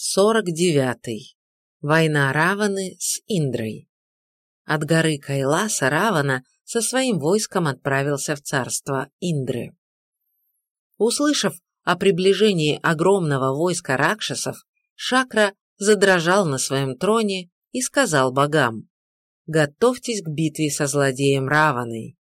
49. Война Раваны с Индрой. От горы Кайласа Равана со своим войском отправился в царство Индры. Услышав о приближении огромного войска ракшасов, Шакра задрожал на своем троне и сказал богам «Готовьтесь к битве со злодеем Раваной».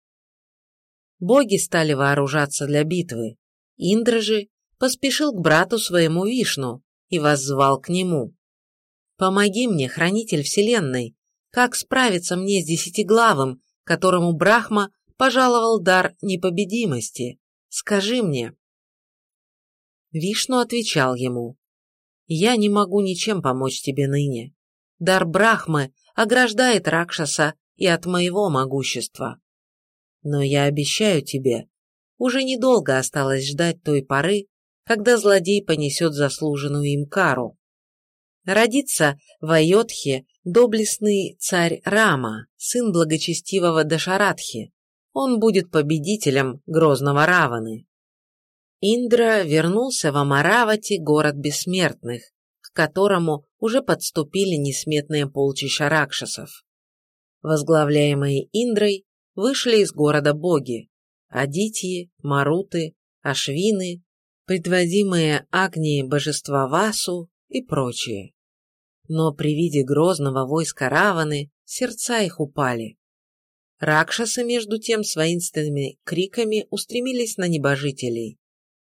Боги стали вооружаться для битвы. Индра же поспешил к брату своему Вишну, и воззвал к нему. «Помоги мне, хранитель вселенной, как справиться мне с десятиглавым, которому Брахма пожаловал дар непобедимости? Скажи мне». Вишну отвечал ему, «Я не могу ничем помочь тебе ныне. Дар Брахмы ограждает Ракшаса и от моего могущества. Но я обещаю тебе, уже недолго осталось ждать той поры, когда злодей понесет заслуженную им кару. Родится в Айотхе доблестный царь Рама, сын благочестивого Дашаратхи. Он будет победителем грозного Раваны. Индра вернулся в Амаравати, город бессмертных, к которому уже подступили несметные полчища ракшасов. Возглавляемые Индрой вышли из города боги – Адитьи, Маруты, Ашвины, предводимые Агнии божества Васу и прочие. Но при виде грозного войска Раваны сердца их упали. Ракшасы, между тем, с воинственными криками устремились на небожителей.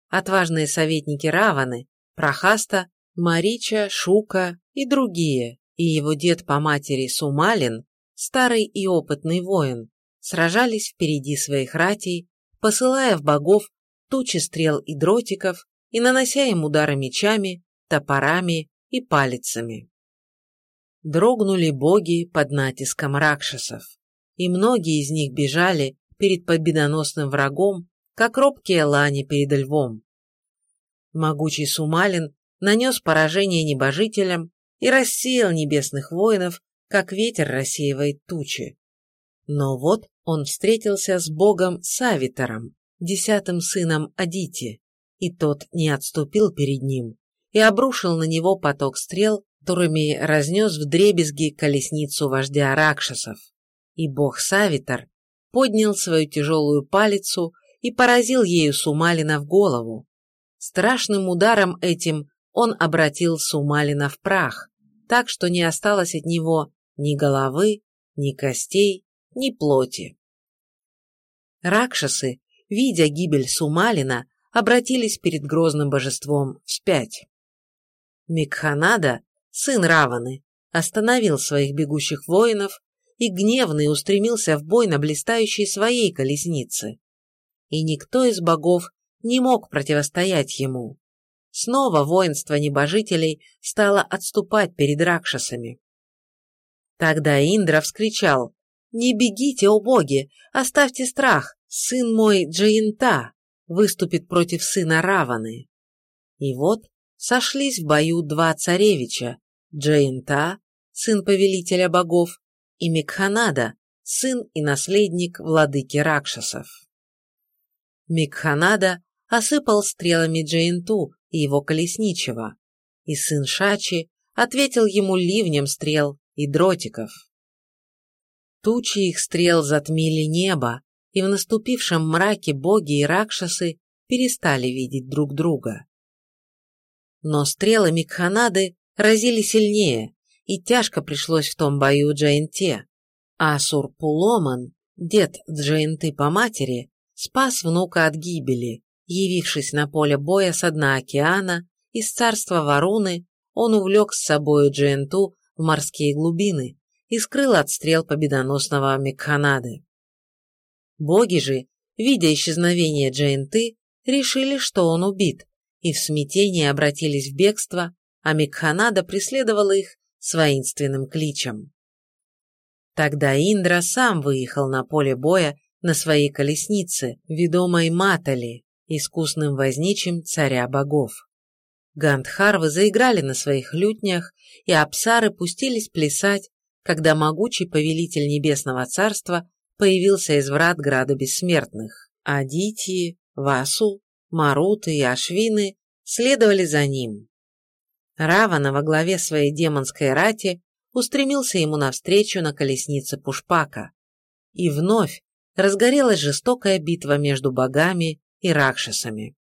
Отважные советники Раваны, Прохаста, Марича, Шука и другие, и его дед по матери Сумалин, старый и опытный воин, сражались впереди своих ратей, посылая в богов тучи стрел и дротиков и нанося им удары мечами, топорами и палицами. Дрогнули боги под натиском ракшасов, и многие из них бежали перед победоносным врагом, как робкие лани перед львом. Могучий Сумалин нанес поражение небожителям и рассеял небесных воинов, как ветер рассеивает тучи. Но вот он встретился с богом Савитором, десятым сыном Адити, и тот не отступил перед ним и обрушил на него поток стрел, которыми разнес в дребезги колесницу вождя Ракшасов. И бог Савитар поднял свою тяжелую палицу и поразил ею Сумалина в голову. Страшным ударом этим он обратил Сумалина в прах, так что не осталось от него ни головы, ни костей, ни плоти. Ракшасы видя гибель Сумалина, обратились перед грозным божеством вспять. Микханада, сын Раваны, остановил своих бегущих воинов и гневный устремился в бой на блистающей своей колеснице. И никто из богов не мог противостоять ему. Снова воинство небожителей стало отступать перед ракшасами. Тогда Индра вскричал «Не бегите, о боги! Оставьте страх! Сын мой Джаинта выступит против сына Раваны. И вот сошлись в бою два царевича, Джаинта, сын повелителя богов, и Микханада, сын и наследник владыки Ракшасов. Микханада осыпал стрелами Джаинту и его колесничего, и сын Шачи ответил ему ливнем стрел и дротиков. Тучи их стрел затмили небо, и в наступившем мраке боги и ракшасы перестали видеть друг друга. Но стрелы Микханады разили сильнее, и тяжко пришлось в том бою Джаинте. А Сурпуломан, дед Джаинты по матери, спас внука от гибели, явившись на поле боя с дна океана, из царства Варуны он увлек с собою Джаинту в морские глубины и скрыл от стрел победоносного Микханады. Боги же, видя исчезновение Джейнты, решили, что он убит, и в смятении обратились в бегство, а Микханада преследовала их с воинственным кличем. Тогда Индра сам выехал на поле боя на своей колеснице, ведомой Матали, искусным возничим царя богов. Гандхарвы заиграли на своих лютнях, и апсары пустились плясать, когда могучий повелитель небесного царства появился из врат Града Бессмертных. Адити, Васу, Маруты и Ашвины следовали за ним. Равана во главе своей демонской рати устремился ему навстречу на колеснице Пушпака. И вновь разгорелась жестокая битва между богами и ракшасами.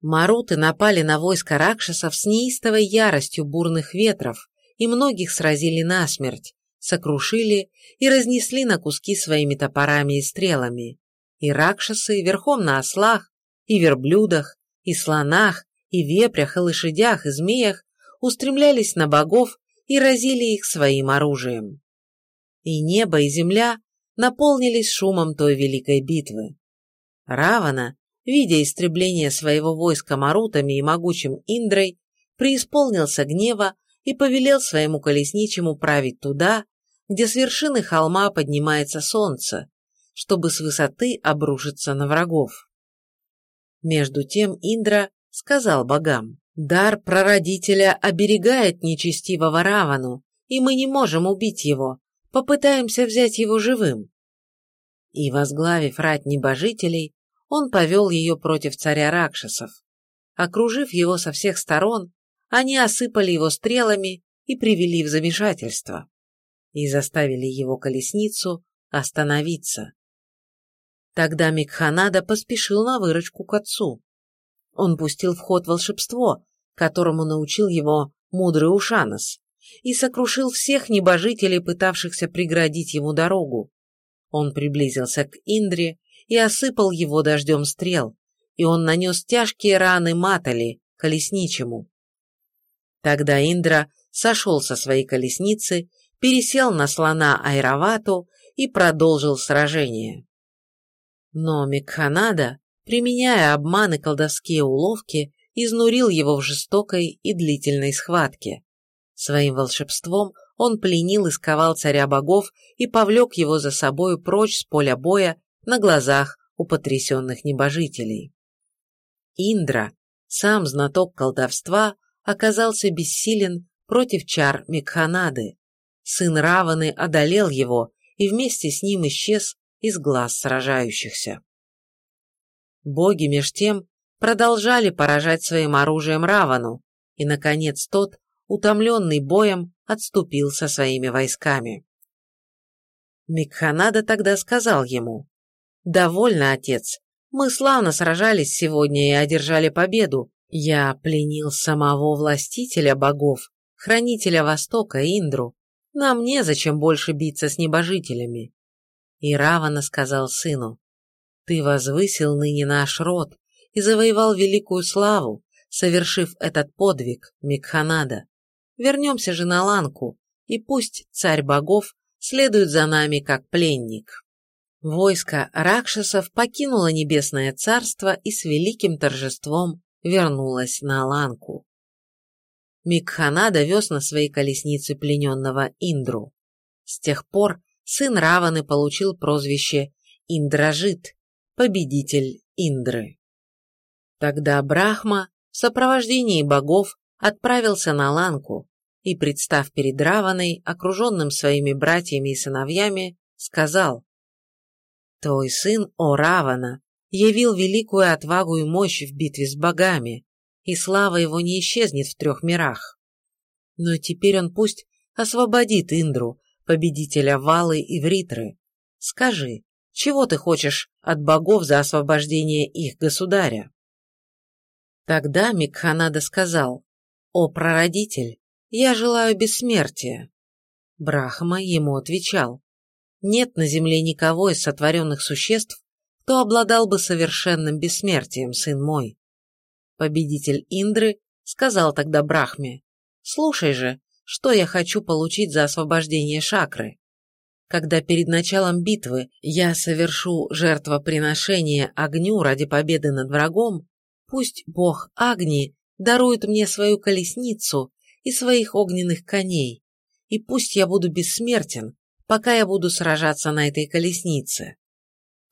Маруты напали на войско ракшасов с неистовой яростью бурных ветров и многих сразили насмерть, сокрушили и разнесли на куски своими топорами и стрелами. И ракшасы верхом на ослах, и верблюдах, и слонах, и вепрях, и лошадях, и змеях устремлялись на богов и разили их своим оружием. И небо, и земля наполнились шумом той великой битвы. Равана, видя истребление своего войска марутами и могучим Индрой, преисполнился гнева и повелел своему колесничему править туда, где с вершины холма поднимается солнце, чтобы с высоты обрушиться на врагов. Между тем Индра сказал богам, «Дар прародителя оберегает нечестивого Равану, и мы не можем убить его, попытаемся взять его живым». И, возглавив рать небожителей, он повел ее против царя Ракшасов. Окружив его со всех сторон, они осыпали его стрелами и привели в замешательство. И заставили его колесницу остановиться. Тогда Микханада поспешил на выручку к отцу. Он пустил в ход волшебство, которому научил его мудрый Ушанос, и сокрушил всех небожителей, пытавшихся преградить ему дорогу. Он приблизился к Индре и осыпал его дождем стрел, и он нанес тяжкие раны Матали, колесничему. Тогда Индра сошел со своей колесницы, пересел на слона Айравату и продолжил сражение. Но Микханада, применяя обман и колдовские уловки, изнурил его в жестокой и длительной схватке. Своим волшебством он пленил и сковал царя богов и повлек его за собою прочь с поля боя на глазах у потрясенных небожителей. Индра, сам знаток колдовства, оказался бессилен против чар Микханады. Сын Раваны одолел его и вместе с ним исчез из глаз сражающихся. Боги меж тем продолжали поражать своим оружием Равану, и, наконец, тот, утомленный боем, отступил со своими войсками. Микханада тогда сказал ему, «Довольно, отец, мы славно сражались сегодня и одержали победу. Я пленил самого властителя богов, хранителя Востока, Индру. Нам незачем больше биться с небожителями. И Равана сказал сыну, «Ты возвысил ныне наш род и завоевал великую славу, совершив этот подвиг, Микханада. Вернемся же на Ланку, и пусть царь богов следует за нами как пленник». Войско Ракшасов покинуло Небесное Царство и с великим торжеством вернулась на Аланку. Микхана довез на своей колеснице плененного Индру. С тех пор сын Раваны получил прозвище Индражит, победитель Индры. Тогда Брахма в сопровождении богов отправился на Ланку и, представ перед Раваной, окруженным своими братьями и сыновьями, сказал «Твой сын, о Равана, явил великую отвагу и мощь в битве с богами, и слава его не исчезнет в трех мирах. Но теперь он пусть освободит Индру, победителя Валы и Вритры. Скажи, чего ты хочешь от богов за освобождение их государя? Тогда Микханада сказал, «О, прародитель, я желаю бессмертия». Брахма ему отвечал, «Нет на земле никого из сотворенных существ, кто обладал бы совершенным бессмертием, сын мой. Победитель Индры сказал тогда Брахме, «Слушай же, что я хочу получить за освобождение Шакры. Когда перед началом битвы я совершу жертвоприношение огню ради победы над врагом, пусть бог Агни дарует мне свою колесницу и своих огненных коней, и пусть я буду бессмертен, пока я буду сражаться на этой колеснице.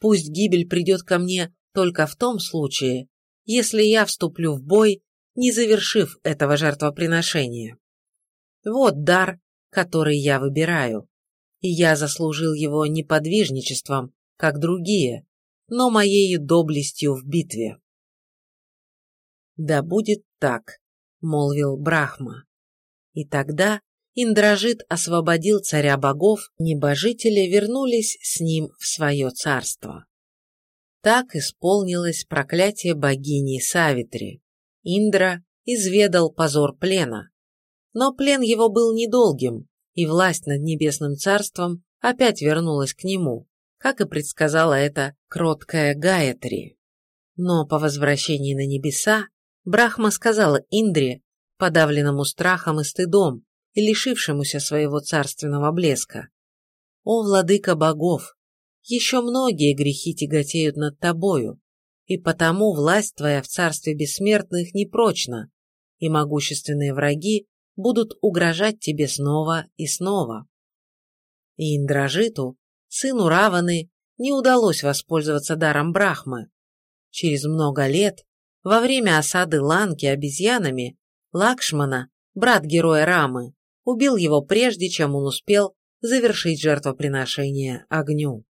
Пусть гибель придет ко мне только в том случае, если я вступлю в бой, не завершив этого жертвоприношения. Вот дар, который я выбираю, и я заслужил его не подвижничеством, как другие, но моей доблестью в битве. Да будет так. — молвил Брахма. И тогда Индрожит освободил царя богов, небожители вернулись с ним в свое царство. Так исполнилось проклятие богини Савитри. Индра изведал позор плена. Но плен его был недолгим, и власть над небесным царством опять вернулась к нему, как и предсказала это кроткая Гаятри. Но по возвращении на небеса Брахма сказала Индре, подавленному страхом и стыдом, и лишившемуся своего царственного блеска. «О, владыка богов! Еще многие грехи тяготеют над тобою, и потому власть твоя в царстве бессмертных непрочна, и могущественные враги будут угрожать тебе снова и снова». И Индражиту, сыну Раваны, не удалось воспользоваться даром Брахмы. Через много лет, во время осады Ланки обезьянами, Лакшмана, брат героя Рамы, убил его прежде, чем он успел завершить жертвоприношение огню.